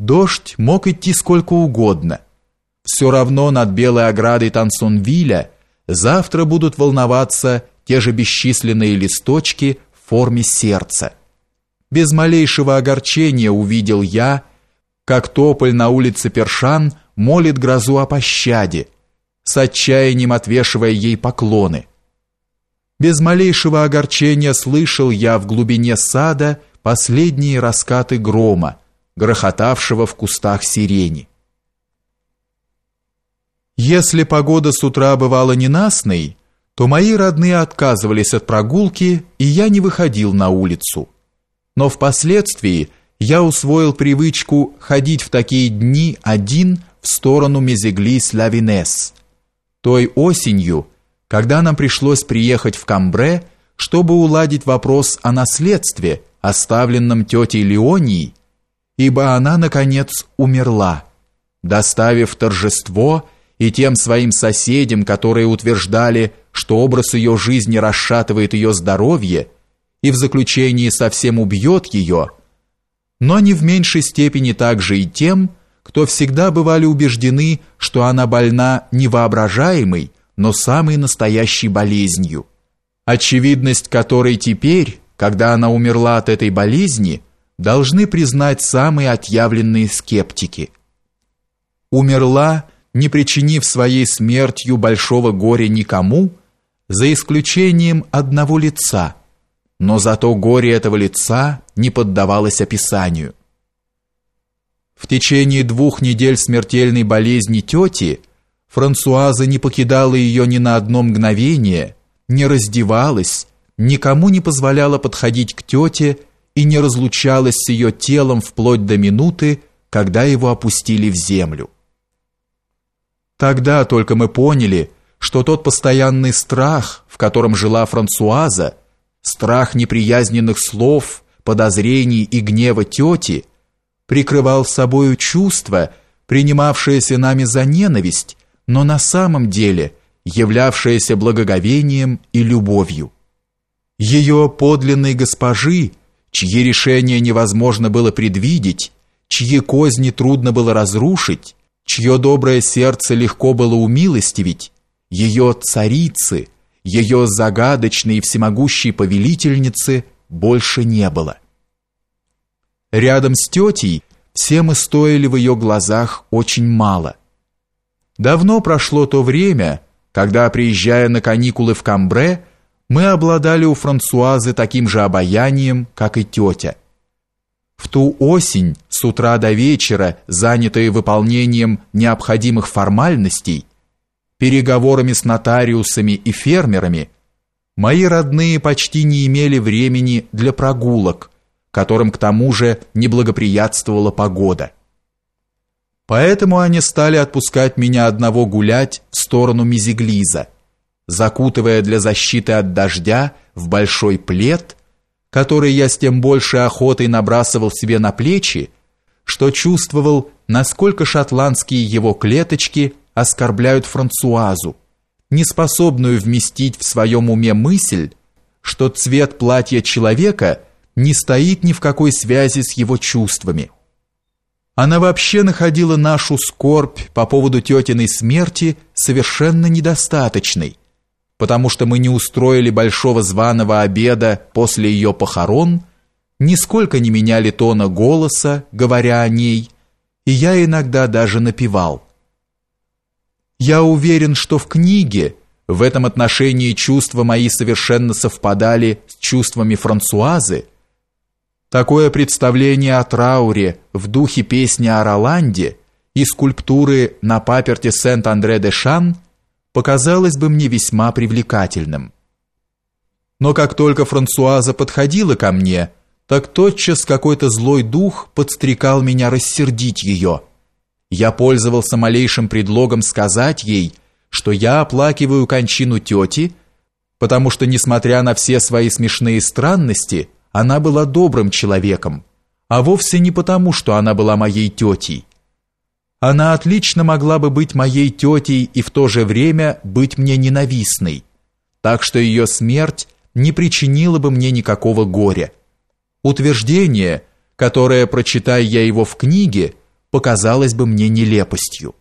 Дождь мог идти сколько угодно. Все равно над белой оградой Тансонвиля завтра будут волноваться те же бесчисленные листочки в форме сердца. Без малейшего огорчения увидел я, как тополь на улице Першан молит грозу о пощаде, с отчаянием отвешивая ей поклоны. Без малейшего огорчения слышал я в глубине сада последние раскаты грома, грохотавшего в кустах сирени. Если погода с утра бывала ненастной, то мои родные отказывались от прогулки, и я не выходил на улицу. Но впоследствии я усвоил привычку ходить в такие дни один в сторону Мезеглис-Лавинес. Той осенью, когда нам пришлось приехать в Камбре, чтобы уладить вопрос о наследстве, оставленном тетей Леонией, ибо она, наконец, умерла, доставив торжество и тем своим соседям, которые утверждали, что образ ее жизни расшатывает ее здоровье и в заключении совсем убьет ее, но не в меньшей степени также и тем, кто всегда бывали убеждены, что она больна невоображаемой, но самой настоящей болезнью, очевидность которой теперь, когда она умерла от этой болезни, должны признать самые отъявленные скептики. Умерла, не причинив своей смертью большого горя никому, за исключением одного лица, но зато горе этого лица не поддавалось описанию. В течение двух недель смертельной болезни тети Франсуаза не покидала ее ни на одно мгновение, не раздевалась, никому не позволяла подходить к тете и не разлучалась с ее телом вплоть до минуты, когда его опустили в землю. Тогда только мы поняли, что тот постоянный страх, в котором жила Франсуаза, страх неприязненных слов, подозрений и гнева тети, прикрывал собою чувство, принимавшееся нами за ненависть, но на самом деле являвшееся благоговением и любовью. Ее подлинной госпожи, чьи решения невозможно было предвидеть, чьи козни трудно было разрушить, чье доброе сердце легко было умилостивить, ее царицы, ее загадочной и всемогущей повелительницы больше не было. Рядом с тетей все мы стоили в ее глазах очень мало. Давно прошло то время, когда, приезжая на каникулы в Камбре, мы обладали у Франсуазы таким же обаянием, как и тетя. В ту осень, с утра до вечера, занятые выполнением необходимых формальностей, переговорами с нотариусами и фермерами, мои родные почти не имели времени для прогулок, которым к тому же не благоприятствовала погода. Поэтому они стали отпускать меня одного гулять в сторону Мизиглиза, закутывая для защиты от дождя в большой плед который я с тем большей охотой набрасывал себе на плечи, что чувствовал, насколько шотландские его клеточки оскорбляют Франсуазу, неспособную вместить в своем уме мысль, что цвет платья человека не стоит ни в какой связи с его чувствами. Она вообще находила нашу скорбь по поводу тетиной смерти совершенно недостаточной, потому что мы не устроили большого званого обеда после ее похорон, нисколько не меняли тона голоса, говоря о ней, и я иногда даже напевал. Я уверен, что в книге в этом отношении чувства мои совершенно совпадали с чувствами Франсуазы. Такое представление о трауре в духе песни о Роланде и скульптуры на паперте Сент-Андре-де-Шан – показалось бы мне весьма привлекательным. Но как только Франсуаза подходила ко мне, так тотчас какой-то злой дух подстрекал меня рассердить ее. Я пользовался малейшим предлогом сказать ей, что я оплакиваю кончину тети, потому что, несмотря на все свои смешные странности, она была добрым человеком, а вовсе не потому, что она была моей тетей. Она отлично могла бы быть моей тетей и в то же время быть мне ненавистной, так что ее смерть не причинила бы мне никакого горя. Утверждение, которое, прочитая я его в книге, показалось бы мне нелепостью.